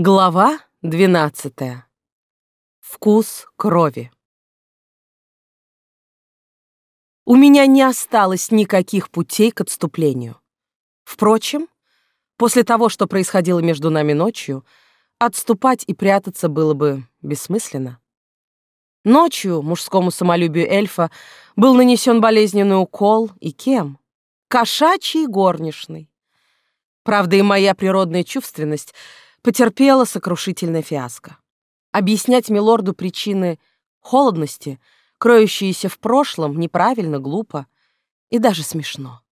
Глава 12. Вкус крови. У меня не осталось никаких путей к отступлению. Впрочем, после того, что происходило между нами ночью, отступать и прятаться было бы бессмысленно. Ночью мужскому самолюбию эльфа был нанесен болезненный укол, и кем? Кошачий горничный. Правда, и моя природная чувственность — потерпела сокрушительное фиаско. Объяснять милорду причины холодности, кроющиеся в прошлом, неправильно, глупо и даже смешно.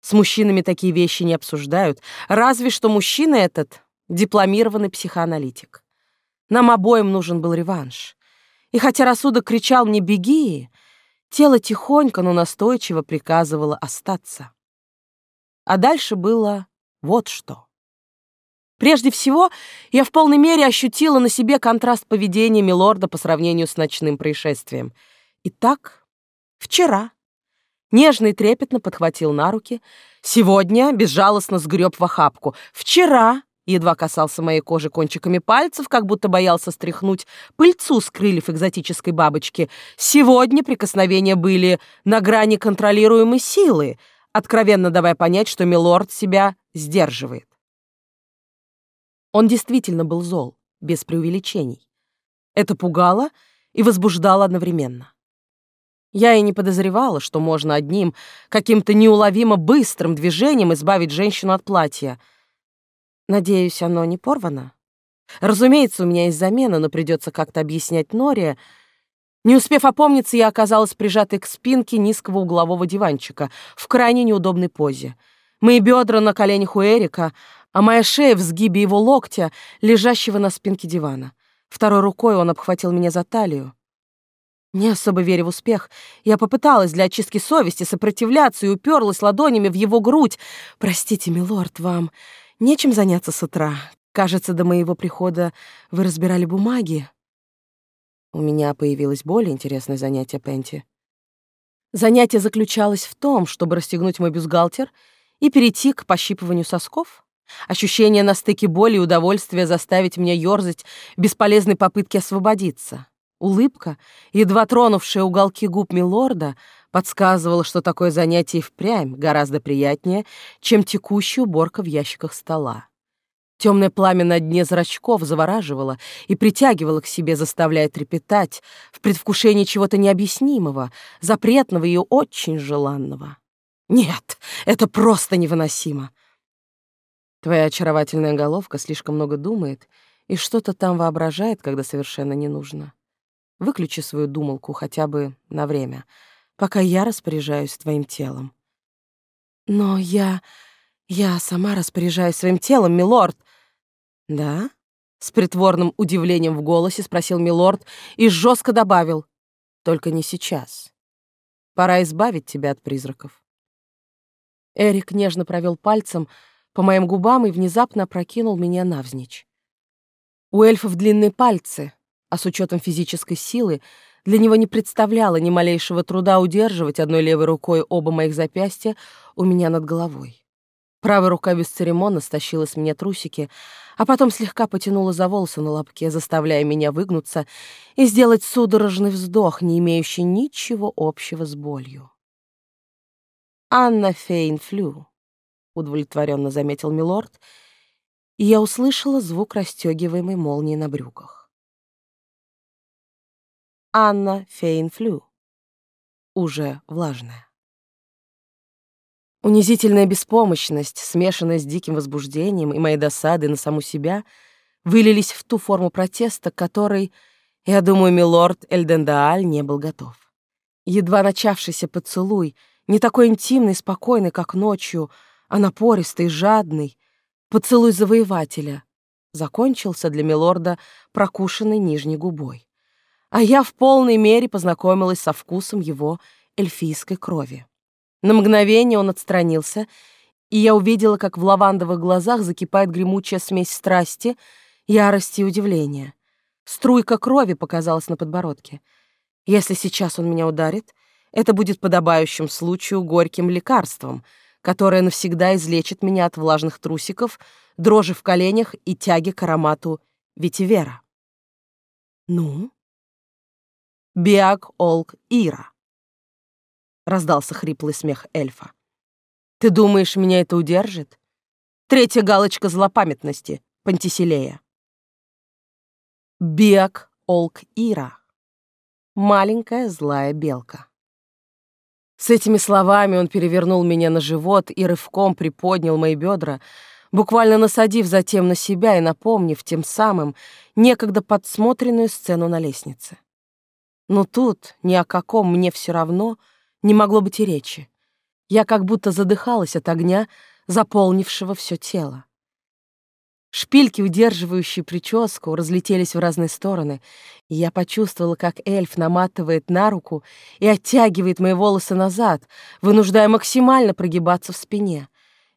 С мужчинами такие вещи не обсуждают, разве что мужчина этот — дипломированный психоаналитик. Нам обоим нужен был реванш. И хотя рассудок кричал мне «беги», тело тихонько, но настойчиво приказывало остаться. А дальше было вот что. Прежде всего, я в полной мере ощутила на себе контраст поведения милорда по сравнению с ночным происшествием. Итак, вчера нежно и трепетно подхватил на руки, сегодня безжалостно сгреб в охапку, вчера едва касался моей кожи кончиками пальцев, как будто боялся стряхнуть пыльцу с крыльев экзотической бабочки. Сегодня прикосновения были на грани контролируемой силы, откровенно давая понять, что милорд себя сдерживает. Он действительно был зол, без преувеличений. Это пугало и возбуждало одновременно. Я и не подозревала, что можно одним, каким-то неуловимо быстрым движением избавить женщину от платья. Надеюсь, оно не порвано. Разумеется, у меня есть замена, но придется как-то объяснять Норе. Не успев опомниться, я оказалась прижатой к спинке низкого углового диванчика в крайне неудобной позе. Мои бедра на коленях у Эрика, а моя шея в сгибе его локтя, лежащего на спинке дивана. Второй рукой он обхватил меня за талию. Не особо веря в успех, я попыталась для очистки совести сопротивляться и уперлась ладонями в его грудь. «Простите, милорд, вам нечем заняться с утра. Кажется, до моего прихода вы разбирали бумаги». У меня появилось более интересное занятие, Пенти. Занятие заключалось в том, чтобы расстегнуть мой бюстгальтер и перейти к пощипыванию сосков. Ощущение на стыке боли и удовольствия заставить меня ёрзать в бесполезной попытке освободиться. Улыбка, едва тронувшая уголки губ милорда, подсказывала, что такое занятие впрямь гораздо приятнее, чем текущая уборка в ящиках стола. Темное пламя на дне зрачков завораживало и притягивало к себе, заставляя трепетать в предвкушении чего-то необъяснимого, запретного и очень желанного. Нет, это просто невыносимо. Твоя очаровательная головка слишком много думает и что-то там воображает, когда совершенно не нужно. Выключи свою думалку хотя бы на время, пока я распоряжаюсь твоим телом. Но я... я сама распоряжаюсь своим телом, милорд. Да? С притворным удивлением в голосе спросил милорд и жестко добавил. Только не сейчас. Пора избавить тебя от призраков. Эрик нежно провел пальцем, по моим губам и внезапно опрокинул меня навзничь. У эльфов длинные пальцы, а с учетом физической силы для него не представляло ни малейшего труда удерживать одной левой рукой оба моих запястья у меня над головой. Правая рука бесцеремонно стащила с меня трусики, а потом слегка потянула за волосы на лобке, заставляя меня выгнуться и сделать судорожный вздох, не имеющий ничего общего с болью. Анна Фейнфлю удовлетворенно заметил милорд, и я услышала звук расстегиваемой молнии на брюках. Анна Фейнфлю. Уже влажная. Унизительная беспомощность, смешанная с диким возбуждением и моей досадой на саму себя, вылились в ту форму протеста, которой, я думаю, милорд Эльдендааль не был готов. Едва начавшийся поцелуй, не такой интимный, спокойный, как ночью, а напористый, жадный, поцелуй завоевателя, закончился для милорда прокушенной нижней губой. А я в полной мере познакомилась со вкусом его эльфийской крови. На мгновение он отстранился, и я увидела, как в лавандовых глазах закипает гремучая смесь страсти, ярости и удивления. Струйка крови показалась на подбородке. Если сейчас он меня ударит, это будет подобающим случаю горьким лекарством — которая навсегда излечит меня от влажных трусиков дрожи в коленях и тяги к аромату ветивера. «Ну?» «Биак Олк Ира», — раздался хриплый смех эльфа. «Ты думаешь, меня это удержит? Третья галочка злопамятности, Пантиселея». «Биак Олк Ира», маленькая злая белка. С этими словами он перевернул меня на живот и рывком приподнял мои бедра, буквально насадив затем на себя и напомнив тем самым некогда подсмотренную сцену на лестнице. Но тут ни о каком мне все равно не могло быть и речи. Я как будто задыхалась от огня, заполнившего все тело. Шпильки, удерживающие прическу, разлетелись в разные стороны, и я почувствовала, как эльф наматывает на руку и оттягивает мои волосы назад, вынуждая максимально прогибаться в спине.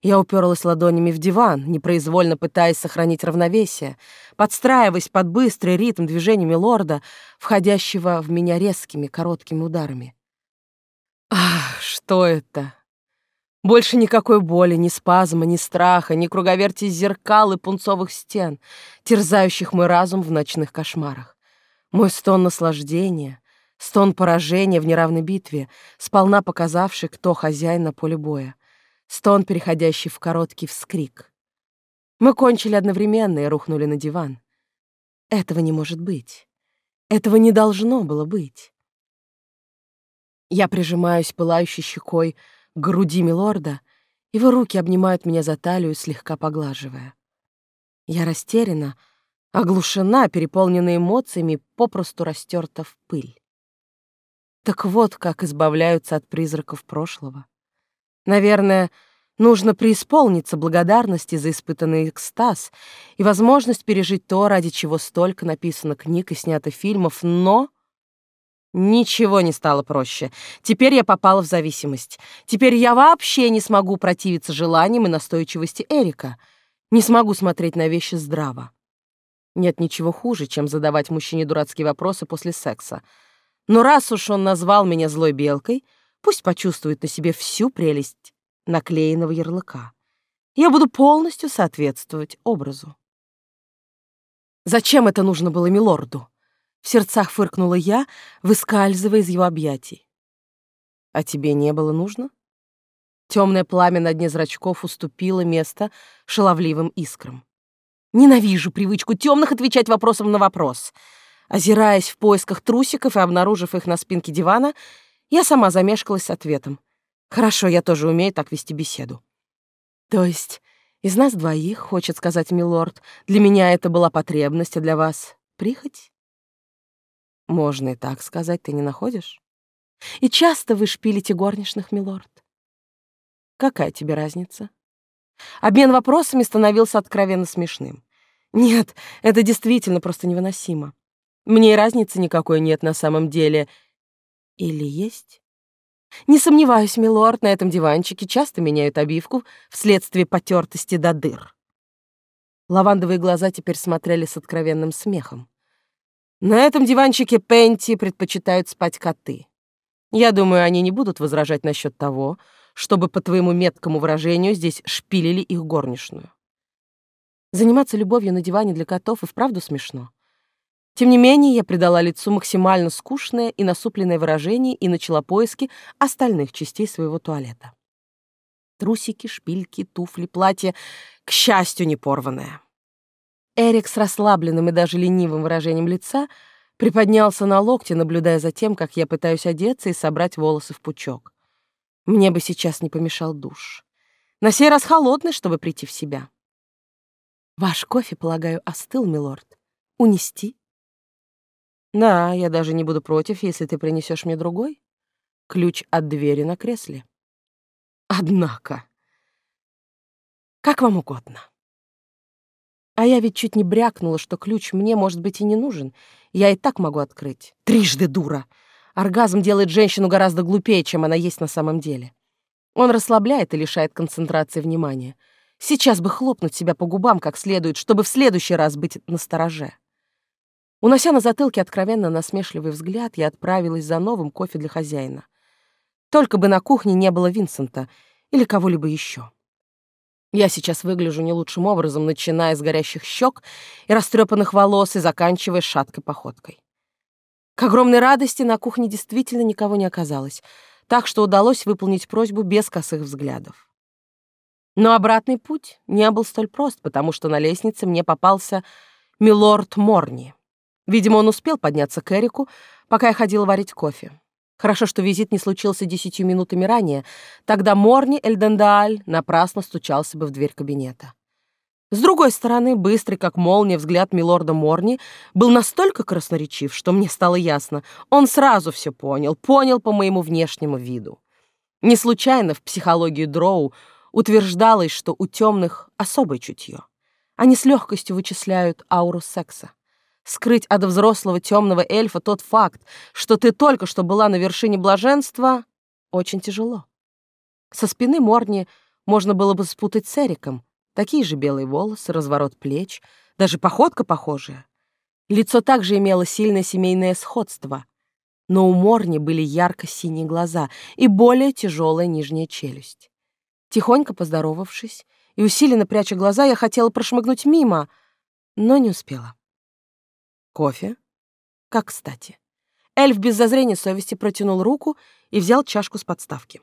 Я уперлась ладонями в диван, непроизвольно пытаясь сохранить равновесие, подстраиваясь под быстрый ритм движениями лорда, входящего в меня резкими короткими ударами. Ах, что это? Больше никакой боли, ни спазма, ни страха, ни круговерти зеркал и пунцовых стен, терзающих мой разум в ночных кошмарах. Мой стон наслаждения, стон поражения в неравной битве, сполна показавший, кто хозяин на поле боя, стон, переходящий в короткий вскрик. Мы кончили одновременно и рухнули на диван. Этого не может быть. Этого не должно было быть. Я прижимаюсь пылающей щекой груди милорда, его руки обнимают меня за талию, слегка поглаживая. Я растеряна, оглушена, переполнена эмоциями, попросту растерта в пыль. Так вот, как избавляются от призраков прошлого. Наверное, нужно преисполниться благодарности за испытанный экстаз и возможность пережить то, ради чего столько написано книг и снято фильмов, но Ничего не стало проще. Теперь я попала в зависимость. Теперь я вообще не смогу противиться желаниям и настойчивости Эрика. Не смогу смотреть на вещи здраво. Нет ничего хуже, чем задавать мужчине дурацкие вопросы после секса. Но раз уж он назвал меня злой белкой, пусть почувствует на себе всю прелесть наклеенного ярлыка. Я буду полностью соответствовать образу. Зачем это нужно было милорду? В сердцах фыркнула я, выскальзывая из его объятий. «А тебе не было нужно?» Темное пламя на дне зрачков уступило место шаловливым искрам. Ненавижу привычку темных отвечать вопросом на вопрос. Озираясь в поисках трусиков и обнаружив их на спинке дивана, я сама замешкалась с ответом. Хорошо, я тоже умею так вести беседу. То есть из нас двоих, хочет сказать милорд, для меня это была потребность, а для вас — прихоть? Можно и так сказать, ты не находишь? И часто вы шпилите горничных, милорд? Какая тебе разница? Обмен вопросами становился откровенно смешным. Нет, это действительно просто невыносимо. Мне и разницы никакой нет на самом деле. Или есть? Не сомневаюсь, милорд, на этом диванчике часто меняют обивку вследствие потертости до дыр. Лавандовые глаза теперь смотрели с откровенным смехом. На этом диванчике Пенти предпочитают спать коты. Я думаю, они не будут возражать насчет того, чтобы, по твоему меткому выражению, здесь шпилили их горничную. Заниматься любовью на диване для котов и вправду смешно. Тем не менее, я придала лицу максимально скучное и насупленное выражение и начала поиски остальных частей своего туалета. Трусики, шпильки, туфли, платье, к счастью, не порванное. Эрик с расслабленным и даже ленивым выражением лица приподнялся на локте, наблюдая за тем, как я пытаюсь одеться и собрать волосы в пучок. Мне бы сейчас не помешал душ. На сей раз холодный, чтобы прийти в себя. Ваш кофе, полагаю, остыл, милорд. Унести? Да, я даже не буду против, если ты принесешь мне другой. Ключ от двери на кресле. Однако. Как вам угодно. А я ведь чуть не брякнула, что ключ мне, может быть, и не нужен. Я и так могу открыть. Трижды дура. Оргазм делает женщину гораздо глупее, чем она есть на самом деле. Он расслабляет и лишает концентрации внимания. Сейчас бы хлопнуть себя по губам как следует, чтобы в следующий раз быть настороже. Унося на затылке откровенно насмешливый взгляд, я отправилась за новым кофе для хозяина. Только бы на кухне не было Винсента или кого-либо еще. Я сейчас выгляжу не лучшим образом, начиная с горящих щек и растрепанных волос и заканчивая шаткой походкой. К огромной радости на кухне действительно никого не оказалось, так что удалось выполнить просьбу без косых взглядов. Но обратный путь не был столь прост, потому что на лестнице мне попался милорд Морни. Видимо, он успел подняться к Эрику, пока я ходила варить кофе. Хорошо, что визит не случился десятью минутами ранее, тогда Морни Эльдендааль напрасно стучался бы в дверь кабинета. С другой стороны, быстрый, как молния, взгляд милорда Морни был настолько красноречив, что мне стало ясно, он сразу все понял, понял по моему внешнему виду. Не случайно в психологии Дроу утверждалось, что у темных особое чутье. Они с легкостью вычисляют ауру секса. Скрыть от взрослого темного эльфа тот факт, что ты только что была на вершине блаженства, очень тяжело. Со спины Морни можно было бы спутать с Эриком, Такие же белые волосы, разворот плеч, даже походка похожая. Лицо также имело сильное семейное сходство, но у Морни были ярко-синие глаза и более тяжелая нижняя челюсть. Тихонько поздоровавшись и усиленно пряча глаза, я хотела прошмыгнуть мимо, но не успела. Кофе? Как кстати. Эльф без зазрения совести протянул руку и взял чашку с подставки.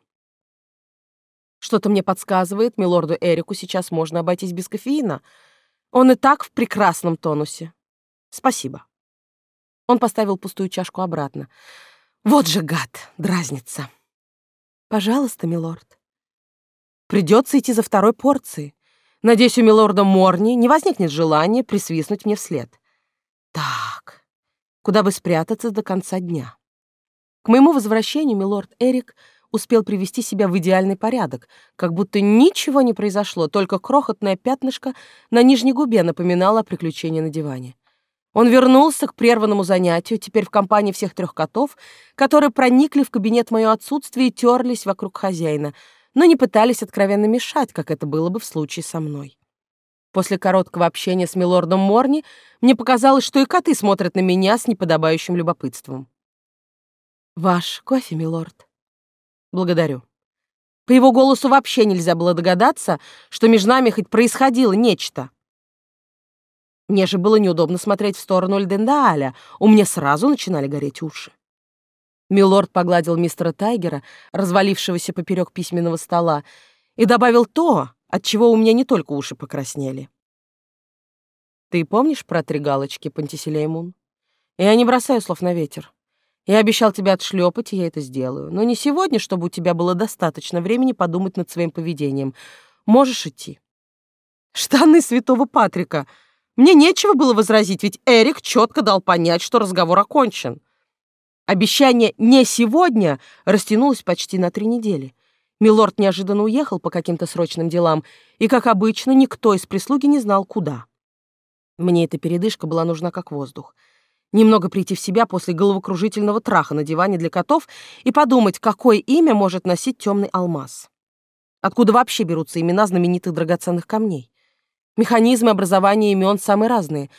Что-то мне подсказывает, милорду Эрику сейчас можно обойтись без кофеина. Он и так в прекрасном тонусе. Спасибо. Он поставил пустую чашку обратно. Вот же гад, дразнится. Пожалуйста, милорд. Придется идти за второй порцией. Надеюсь, у милорда Морни не возникнет желания присвистнуть мне вслед. Так, куда бы спрятаться до конца дня? К моему возвращению милорд Эрик успел привести себя в идеальный порядок, как будто ничего не произошло, только крохотное пятнышко на нижней губе напоминало о приключении на диване. Он вернулся к прерванному занятию, теперь в компании всех трех котов, которые проникли в кабинет в мое отсутствие и терлись вокруг хозяина, но не пытались откровенно мешать, как это было бы в случае со мной. После короткого общения с милордом Морни мне показалось, что и коты смотрят на меня с неподобающим любопытством. «Ваш кофе, милорд?» Благодарю. По его голосу вообще нельзя было догадаться, что между нами хоть происходило нечто. Мне же было неудобно смотреть в сторону Льдендааля, у меня сразу начинали гореть уши. Милорд погладил мистера Тайгера, развалившегося поперек письменного стола, и добавил то, от чего у меня не только уши покраснели. «Ты помнишь про три галочки, Пантиселеймун? Я не бросаю слов на ветер. Я обещал тебя отшлепать, и я это сделаю. Но не сегодня, чтобы у тебя было достаточно времени подумать над своим поведением. Можешь идти. Штаны святого Патрика. Мне нечего было возразить, ведь Эрик четко дал понять, что разговор окончен. Обещание «не сегодня» растянулось почти на три недели. Милорд неожиданно уехал по каким-то срочным делам, и, как обычно, никто из прислуги не знал, куда. Мне эта передышка была нужна как воздух немного прийти в себя после головокружительного траха на диване для котов и подумать, какое имя может носить темный алмаз. Откуда вообще берутся имена знаменитых драгоценных камней? Механизмы образования имен самые разные.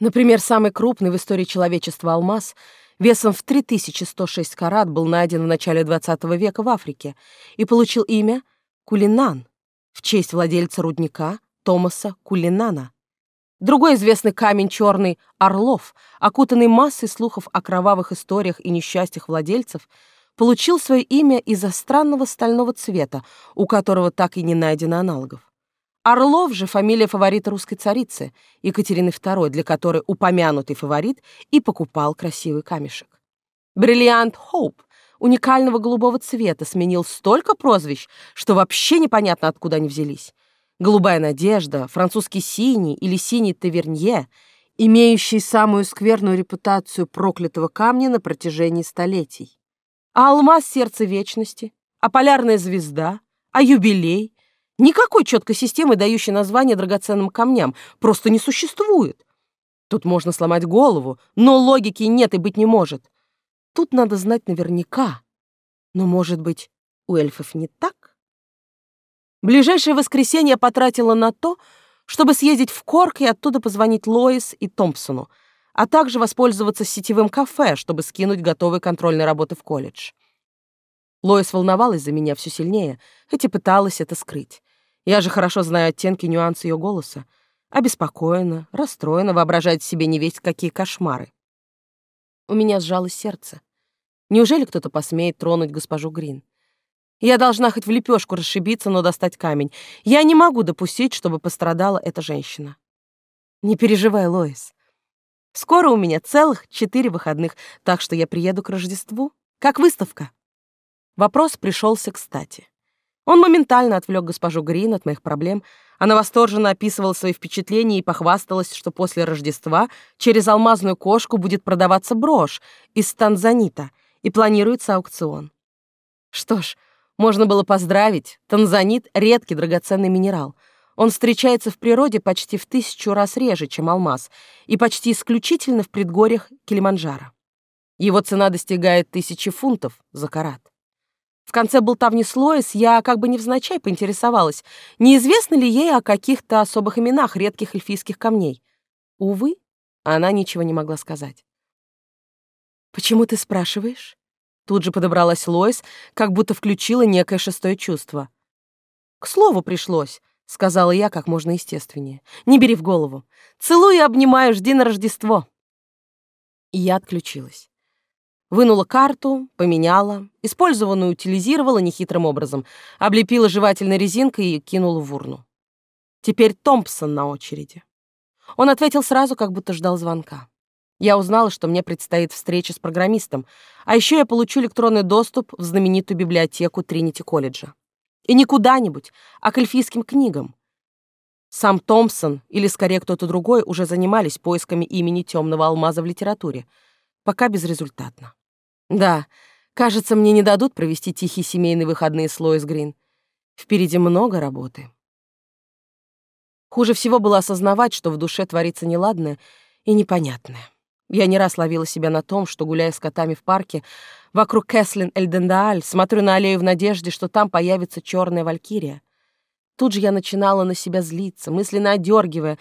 Например, самый крупный в истории человечества алмаз весом в 3106 карат был найден в начале 20 века в Африке и получил имя Кулинан в честь владельца рудника Томаса Кулинана. Другой известный камень черный — Орлов, окутанный массой слухов о кровавых историях и несчастьях владельцев, получил свое имя из-за странного стального цвета, у которого так и не найдено аналогов. Орлов же фамилия фаворита русской царицы, Екатерины II, для которой упомянутый фаворит и покупал красивый камешек. Бриллиант Хоуп уникального голубого цвета сменил столько прозвищ, что вообще непонятно, откуда они взялись голубая надежда, французский синий или синий тавернье, имеющий самую скверную репутацию проклятого камня на протяжении столетий. А алмаз сердца вечности, а полярная звезда, а юбилей. Никакой четкой системы, дающей название драгоценным камням, просто не существует. Тут можно сломать голову, но логики нет и быть не может. Тут надо знать наверняка. Но, может быть, у эльфов не так? Ближайшее воскресенье потратила на то, чтобы съездить в Корк и оттуда позвонить Лоис и Томпсону, а также воспользоваться сетевым кафе, чтобы скинуть готовые контрольные работы в колледж. Лоис волновалась за меня все сильнее, хоть и пыталась это скрыть. Я же хорошо знаю оттенки нюансы ее голоса. Обеспокоена, расстроена, воображает себе не весть какие кошмары. У меня сжалось сердце. Неужели кто-то посмеет тронуть госпожу Грин? Я должна хоть в лепешку расшибиться, но достать камень. Я не могу допустить, чтобы пострадала эта женщина. Не переживай, Лоис. Скоро у меня целых четыре выходных, так что я приеду к Рождеству. Как выставка. Вопрос пришелся кстати. Он моментально отвлек госпожу Грин от моих проблем. Она восторженно описывала свои впечатления и похвасталась, что после Рождества через алмазную кошку будет продаваться брошь из танзанита и планируется аукцион. Что ж, можно было поздравить. Танзанит — редкий драгоценный минерал. Он встречается в природе почти в тысячу раз реже, чем алмаз, и почти исключительно в предгорьях Килиманджаро. Его цена достигает тысячи фунтов за карат. В конце болтовни с Лоис я как бы невзначай поинтересовалась, неизвестно ли ей о каких-то особых именах редких эльфийских камней. Увы, она ничего не могла сказать. «Почему ты спрашиваешь?» Тут же подобралась Лоис, как будто включила некое шестое чувство. «К слову пришлось», — сказала я как можно естественнее. «Не бери в голову. Целую и обнимаю, жди на Рождество». И я отключилась. Вынула карту, поменяла, использованную утилизировала нехитрым образом, облепила жевательной резинкой и кинула в урну. Теперь Томпсон на очереди. Он ответил сразу, как будто ждал звонка. Я узнала, что мне предстоит встреча с программистом, а еще я получу электронный доступ в знаменитую библиотеку Тринити колледжа. И не куда-нибудь, а к эльфийским книгам. Сам Томпсон, или скорее кто-то другой, уже занимались поисками имени темного алмаза в литературе. Пока безрезультатно. Да, кажется, мне не дадут провести тихие семейные выходные с Лоис Грин. Впереди много работы. Хуже всего было осознавать, что в душе творится неладное и непонятное. Я не раз ловила себя на том, что, гуляя с котами в парке, вокруг Кэслин-Эльдендааль, смотрю на аллею в надежде, что там появится черная валькирия. Тут же я начинала на себя злиться, мысленно одергивая.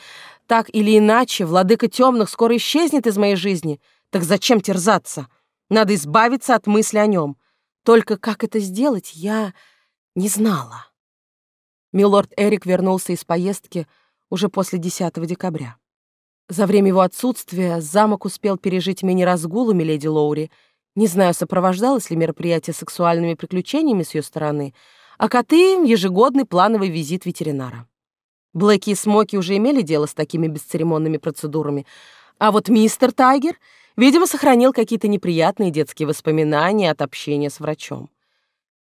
Так или иначе, владыка темных скоро исчезнет из моей жизни. Так зачем терзаться? Надо избавиться от мысли о нем. Только как это сделать, я не знала. Милорд Эрик вернулся из поездки уже после 10 декабря. За время его отсутствия замок успел пережить мини-разгул у миледи Лоури. Не знаю, сопровождалось ли мероприятие сексуальными приключениями с ее стороны, а коты — ежегодный плановый визит ветеринара. Блэки и Смоки уже имели дело с такими бесцеремонными процедурами, а вот мистер Тайгер, видимо, сохранил какие-то неприятные детские воспоминания от общения с врачом.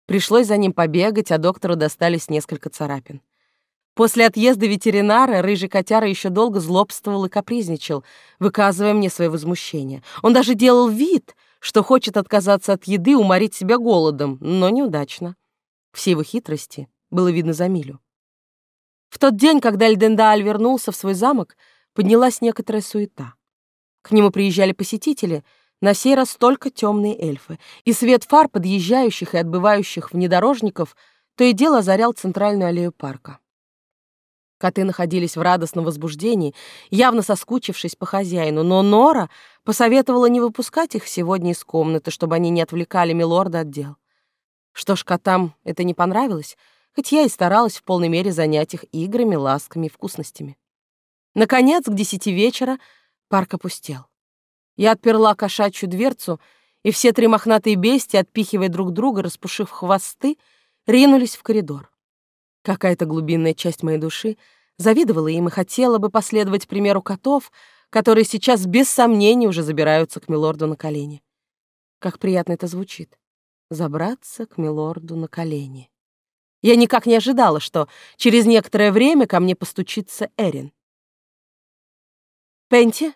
Пришлось за ним побегать, а доктору достались несколько царапин. После отъезда ветеринара рыжий котяра еще долго злобствовал и капризничал, выказывая мне свое возмущение. Он даже делал вид, что хочет отказаться от еды, уморить себя голодом, но неудачно. Все его хитрости было видно за милю. В тот день, когда Эльдендааль вернулся в свой замок, поднялась некоторая суета. К нему приезжали посетители, на сей раз только темные эльфы, и свет фар подъезжающих и отбывающих внедорожников то и дело озарял центральную аллею парка. Коты находились в радостном возбуждении, явно соскучившись по хозяину, но Нора посоветовала не выпускать их сегодня из комнаты, чтобы они не отвлекали милорда от дел. Что ж, котам это не понравилось, хоть я и старалась в полной мере занять их играми, ласками и вкусностями. Наконец, к десяти вечера парк опустел. Я отперла кошачью дверцу, и все три мохнатые бестии, отпихивая друг друга, распушив хвосты, ринулись в коридор. Какая-то глубинная часть моей души завидовала им и хотела бы последовать примеру котов, которые сейчас без сомнений уже забираются к милорду на колени. Как приятно это звучит. Забраться к милорду на колени. Я никак не ожидала, что через некоторое время ко мне постучится Эрин. «Пенти,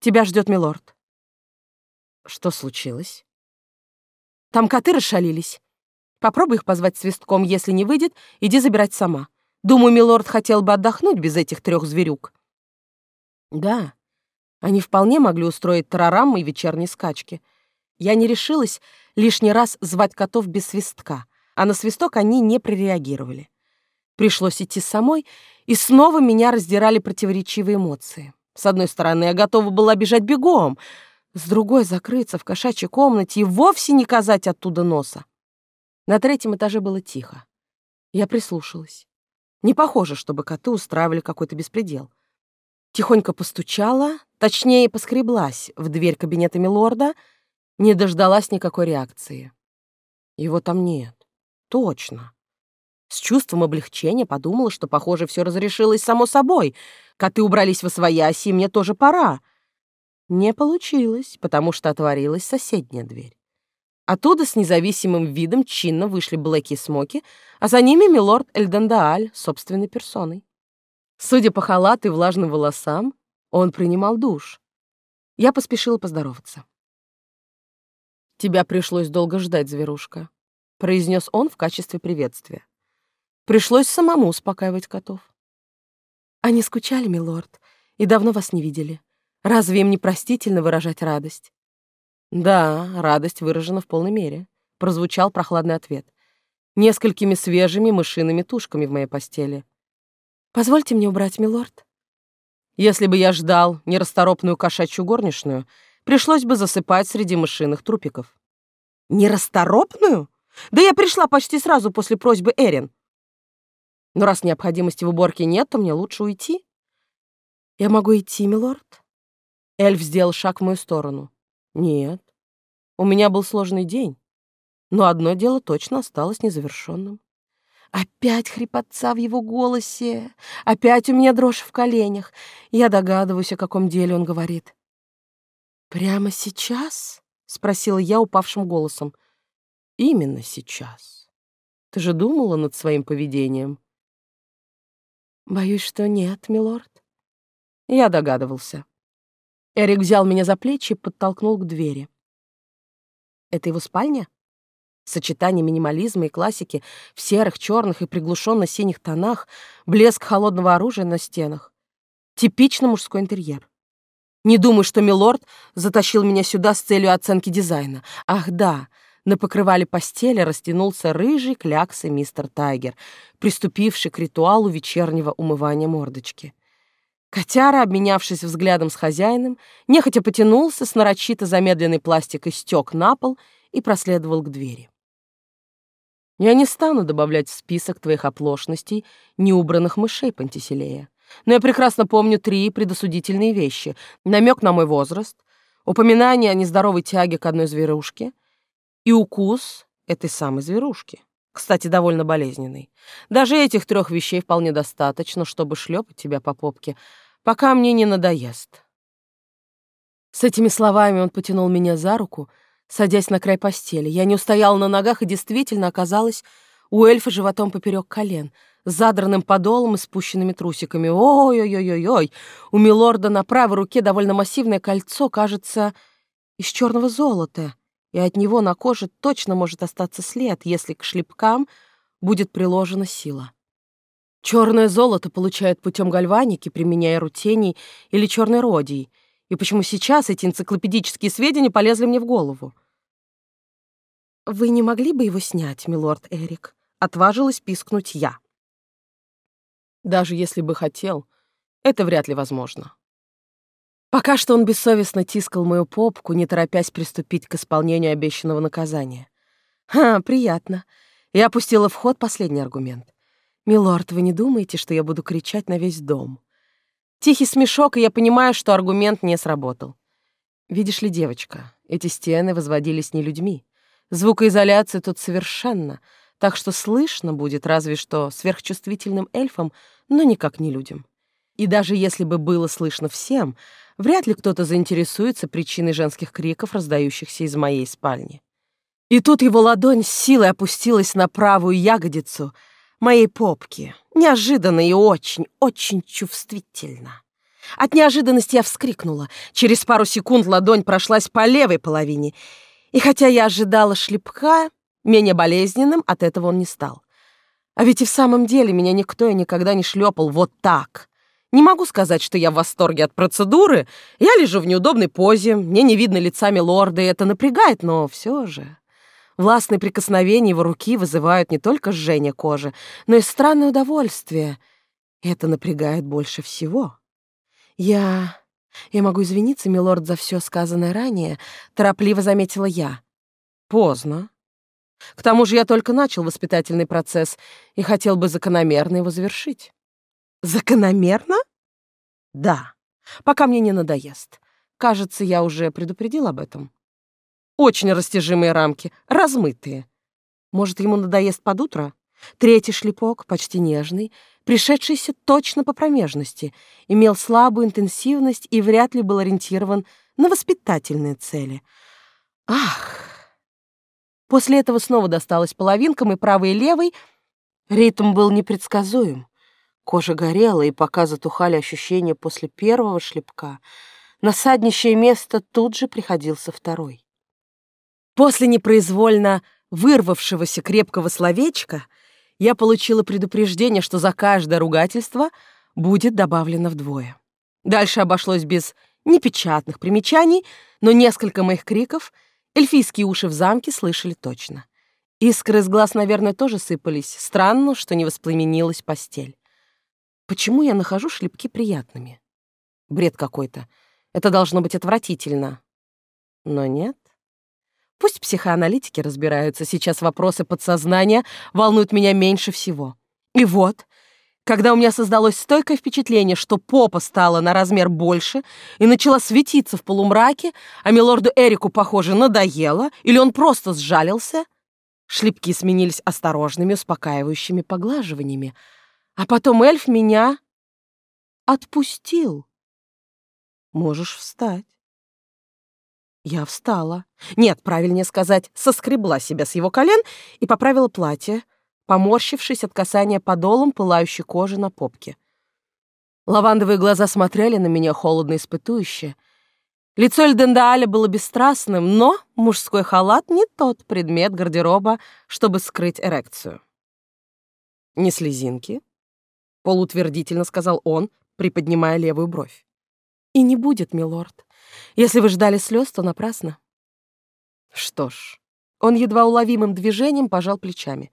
тебя ждет милорд». Что случилось? Там коты расшалились. Попробуй их позвать свистком, если не выйдет, иди забирать сама. Думаю, милорд хотел бы отдохнуть без этих трех зверюк. Да, они вполне могли устроить тарарамы и вечерние скачки. Я не решилась лишний раз звать котов без свистка, а на свисток они не прореагировали. Пришлось идти самой, и снова меня раздирали противоречивые эмоции. С одной стороны, я готова была бежать бегом, с другой — закрыться в кошачьей комнате и вовсе не казать оттуда носа. На третьем этаже было тихо. Я прислушалась. Не похоже, чтобы коты устраивали какой-то беспредел. Тихонько постучала, точнее, поскреблась в дверь кабинета милорда, не дождалась никакой реакции. Его там нет. Точно. С чувством облегчения подумала, что, похоже, все разрешилось само собой. Коты убрались во свояси, и мне тоже пора. Не получилось, потому что отворилась соседняя дверь. Оттуда с независимым видом чинно вышли Блэки и Смоки, а за ними милорд Эльдендааль собственной персоной. Судя по халату и влажным волосам, он принимал душ. Я поспешила поздороваться. «Тебя пришлось долго ждать, зверушка», — произнес он в качестве приветствия. Пришлось самому успокаивать котов. «Они скучали, милорд, и давно вас не видели. Разве им не простительно выражать радость?» «Да, радость выражена в полной мере», — прозвучал прохладный ответ. «Несколькими свежими мышиными тушками в моей постели». «Позвольте мне убрать, милорд». Если бы я ждал нерасторопную кошачью горничную, пришлось бы засыпать среди мышиных трупиков. Нерасторопную? Да я пришла почти сразу после просьбы Эрин. Но раз необходимости в уборке нет, то мне лучше уйти. Я могу идти, милорд? Эльф сделал шаг в мою сторону. Нет. У меня был сложный день. Но одно дело точно осталось незавершенным. Опять хрипотца в его голосе. Опять у меня дрожь в коленях. Я догадываюсь, о каком деле он говорит. «Прямо сейчас?» — спросила я упавшим голосом. «Именно сейчас. Ты же думала над своим поведением?» «Боюсь, что нет, милорд». Я догадывался. Эрик взял меня за плечи и подтолкнул к двери. «Это его спальня?» Сочетание минимализма и классики в серых, черных и приглушенно-синих тонах, блеск холодного оружия на стенах. Типично мужской интерьер. Не думаю, что милорд затащил меня сюда с целью оценки дизайна. Ах да, на покрывале постели растянулся рыжий кляксой мистер Тайгер, приступивший к ритуалу вечернего умывания мордочки. Котяра, обменявшись взглядом с хозяином, нехотя потянулся с нарочито замедленной пластикой стек на пол и проследовал к двери. Я не стану добавлять в список твоих оплошностей неубранных мышей, Пантиселея. Но я прекрасно помню три предосудительные вещи. Намек на мой возраст, упоминание о нездоровой тяге к одной зверушке и укус этой самой зверушки. Кстати, довольно болезненный. Даже этих трех вещей вполне достаточно, чтобы шлепать тебя по попке, пока мне не надоест. С этими словами он потянул меня за руку — садясь на край постели. Я не устояла на ногах и действительно оказалась у эльфа животом поперек колен, с задранным подолом и спущенными трусиками. Ой-ой-ой-ой-ой! У милорда на правой руке довольно массивное кольцо, кажется, из черного золота, и от него на коже точно может остаться след, если к шлепкам будет приложена сила. Черное золото получают путем гальваники, применяя рутений или черной родий — и почему сейчас эти энциклопедические сведения полезли мне в голову? «Вы не могли бы его снять, милорд Эрик?» — отважилась пискнуть я. Даже если бы хотел, это вряд ли возможно. Пока что он бессовестно тискал мою попку, не торопясь приступить к исполнению обещанного наказания. «Ха, приятно». Я опустила в ход последний аргумент. «Милорд, вы не думаете, что я буду кричать на весь дом?» Тихий смешок, и я понимаю, что аргумент не сработал. Видишь ли, девочка, эти стены возводились не людьми. Звукоизоляция тут совершенно, так что слышно будет разве что сверхчувствительным эльфам, но никак не людям. И даже если бы было слышно всем, вряд ли кто-то заинтересуется причиной женских криков, раздающихся из моей спальни. И тут его ладонь с силой опустилась на правую ягодицу — моей попки. Неожиданно и очень, очень чувствительно. От неожиданности я вскрикнула. Через пару секунд ладонь прошлась по левой половине. И хотя я ожидала шлепка, менее болезненным от этого он не стал. А ведь и в самом деле меня никто и никогда не шлепал вот так. Не могу сказать, что я в восторге от процедуры. Я лежу в неудобной позе, мне не видно лицами лорда, и это напрягает, но все же... Властные прикосновения его руки вызывают не только жжение кожи, но и странное удовольствие. это напрягает больше всего. Я... Я могу извиниться, милорд, за все сказанное ранее, торопливо заметила я. Поздно. К тому же я только начал воспитательный процесс и хотел бы закономерно его завершить. Закономерно? Да, пока мне не надоест. Кажется, я уже предупредил об этом. Очень растяжимые рамки, размытые. Может, ему надоест под утро? Третий шлепок, почти нежный, пришедшийся точно по промежности, имел слабую интенсивность и вряд ли был ориентирован на воспитательные цели. Ах! После этого снова досталось половинкам и правой, и левой. Ритм был непредсказуем. Кожа горела, и пока затухали ощущения после первого шлепка, на саднищее место тут же приходился второй. После непроизвольно вырвавшегося крепкого словечка я получила предупреждение, что за каждое ругательство будет добавлено вдвое. Дальше обошлось без непечатных примечаний, но несколько моих криков эльфийские уши в замке слышали точно. Искры из глаз, наверное, тоже сыпались. Странно, что не воспламенилась постель. Почему я нахожу шлепки приятными? Бред какой-то. Это должно быть отвратительно. Но нет. Пусть психоаналитики разбираются, сейчас вопросы подсознания волнуют меня меньше всего. И вот, когда у меня создалось стойкое впечатление, что попа стала на размер больше и начала светиться в полумраке, а милорду Эрику, похоже, надоело, или он просто сжалился, шлепки сменились осторожными, успокаивающими поглаживаниями, а потом эльф меня отпустил. Можешь встать. Я встала. Нет, правильнее сказать, соскребла себя с его колен и поправила платье, поморщившись от касания подолом пылающей кожи на попке. Лавандовые глаза смотрели на меня холодно испытующе. Лицо Эльдендааля было бесстрастным, но мужской халат не тот предмет гардероба, чтобы скрыть эрекцию. «Не слезинки», — полутвердительно сказал он, приподнимая левую бровь. «И не будет, милорд. Если вы ждали слез, то напрасно. Что ж, он едва уловимым движением пожал плечами.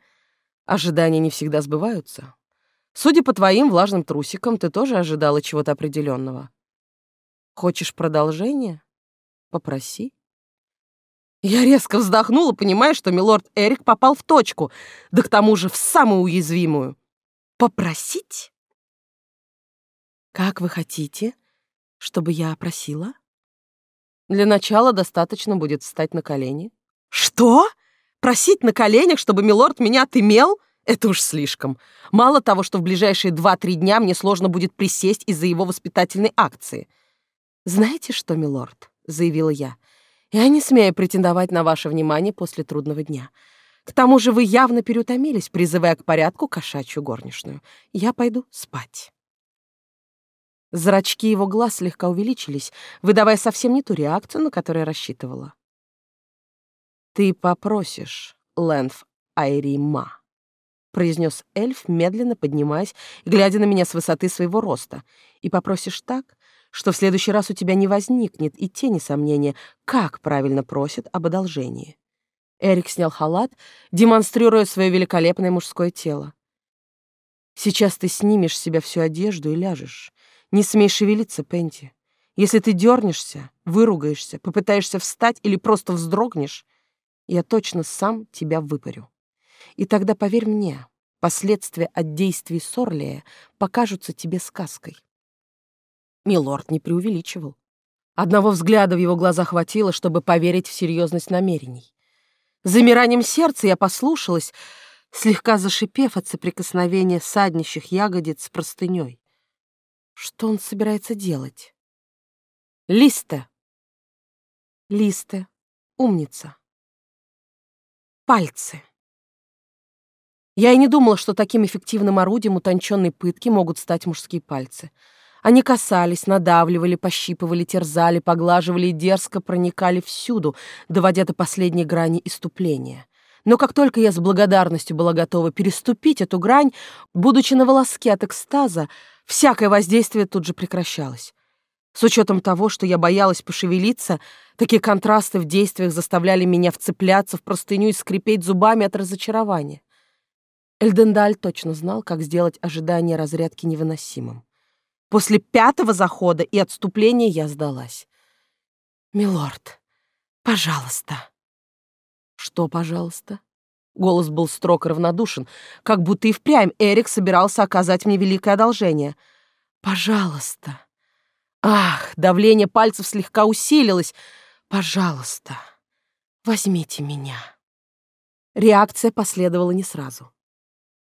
Ожидания не всегда сбываются. Судя по твоим влажным трусикам, ты тоже ожидала чего-то определенного. Хочешь продолжение? Попроси. Я резко вздохнула, понимая, что милорд Эрик попал в точку, да к тому же в самую уязвимую. Попросить? Как вы хотите, чтобы я просила? Для начала достаточно будет встать на колени. Что? Просить на коленях, чтобы милорд меня отымел? Это уж слишком. Мало того, что в ближайшие два-три дня мне сложно будет присесть из-за его воспитательной акции. «Знаете что, милорд?» — заявила я. «Я не смею претендовать на ваше внимание после трудного дня. К тому же вы явно переутомились, призывая к порядку кошачью горничную. Я пойду спать». Зрачки его глаз слегка увеличились, выдавая совсем не ту реакцию, на которую рассчитывала. «Ты попросишь, Лэнф Айрима», — произнес эльф, медленно поднимаясь, глядя на меня с высоты своего роста, «и попросишь так, что в следующий раз у тебя не возникнет и тени сомнения, как правильно просят об одолжении». Эрик снял халат, демонстрируя свое великолепное мужское тело. «Сейчас ты снимешь с себя всю одежду и ляжешь. Не смей шевелиться, Пенти. Если ты дернешься, выругаешься, попытаешься встать или просто вздрогнешь, я точно сам тебя выпарю. И тогда, поверь мне, последствия от действий Сорлия покажутся тебе сказкой. Милорд не преувеличивал. Одного взгляда в его глаза хватило, чтобы поверить в серьезность намерений. Замиранием сердца я послушалась, слегка зашипев от соприкосновения саднищих ягодиц с простыней. Что он собирается делать? Листа. Листа. Умница. Пальцы. Я и не думала, что таким эффективным орудием утонченной пытки могут стать мужские пальцы. Они касались, надавливали, пощипывали, терзали, поглаживали и дерзко проникали всюду, доводя до последней грани иступления. Но как только я с благодарностью была готова переступить эту грань, будучи на волоске от экстаза, всякое воздействие тут же прекращалось. С учетом того, что я боялась пошевелиться, такие контрасты в действиях заставляли меня вцепляться в простыню и скрипеть зубами от разочарования. Эльдендаль точно знал, как сделать ожидание разрядки невыносимым. После пятого захода и отступления я сдалась. «Милорд, пожалуйста». «Что, пожалуйста?» Голос был строг равнодушен, как будто и впрямь Эрик собирался оказать мне великое одолжение. «Пожалуйста». Ах, давление пальцев слегка усилилось. «Пожалуйста, возьмите меня». Реакция последовала не сразу.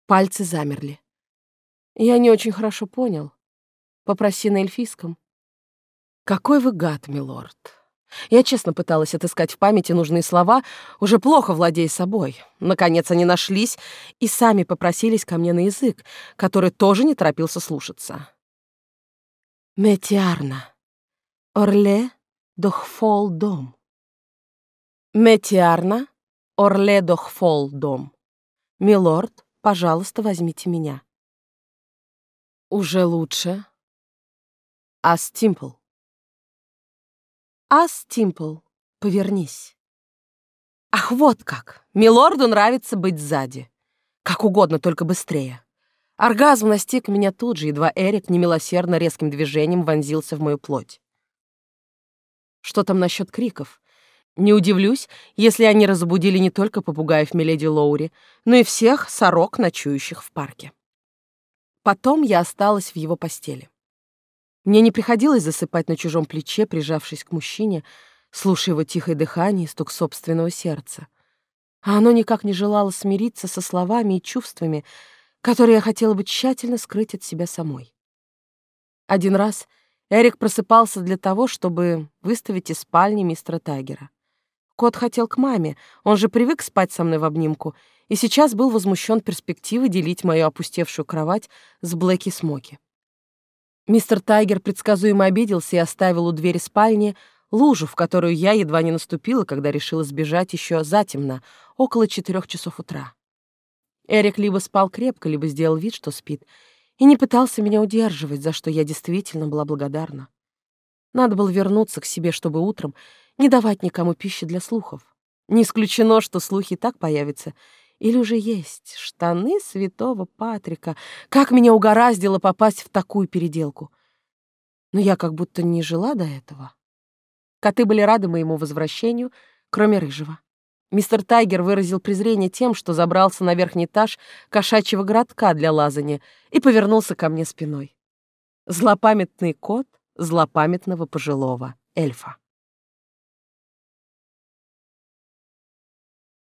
Пальцы замерли. Я не очень хорошо понял. Попроси на эльфийском. Какой вы гад, милорд. Я честно пыталась отыскать в памяти нужные слова, уже плохо владея собой. Наконец они нашлись и сами попросились ко мне на язык, который тоже не торопился слушаться. Метиарна. Орле дохфол дом. Метиарна. Орле дохфол дом. Милорд, пожалуйста, возьмите меня. Уже лучше. Астимпл. Астимпл, повернись. Ах, вот как! Милорду нравится быть сзади. Как угодно, только быстрее. Оргазм настиг меня тут же, едва Эрик немилосердно резким движением вонзился в мою плоть. Что там насчет криков? Не удивлюсь, если они разбудили не только попугаев Миледи Лоури, но и всех сорок, ночующих в парке. Потом я осталась в его постели. Мне не приходилось засыпать на чужом плече, прижавшись к мужчине, слушая его тихое дыхание и стук собственного сердца. А оно никак не желало смириться со словами и чувствами, которые я хотела бы тщательно скрыть от себя самой. Один раз Эрик просыпался для того, чтобы выставить из спальни мистера Тайгера. Кот хотел к маме, он же привык спать со мной в обнимку, и сейчас был возмущен перспективой делить мою опустевшую кровать с Блэки Смоки. Мистер Тайгер предсказуемо обиделся и оставил у двери спальни лужу, в которую я едва не наступила, когда решила сбежать еще затемно, около четырех часов утра. Эрик либо спал крепко, либо сделал вид, что спит, и не пытался меня удерживать, за что я действительно была благодарна. Надо было вернуться к себе, чтобы утром не давать никому пищи для слухов. Не исключено, что слухи так появятся, или уже есть штаны святого Патрика. Как меня угораздило попасть в такую переделку. Но я как будто не жила до этого. Коты были рады моему возвращению, кроме рыжего. Мистер Тайгер выразил презрение тем, что забрался на верхний этаж кошачьего городка для лазания и повернулся ко мне спиной. Злопамятный кот злопамятного пожилого эльфа.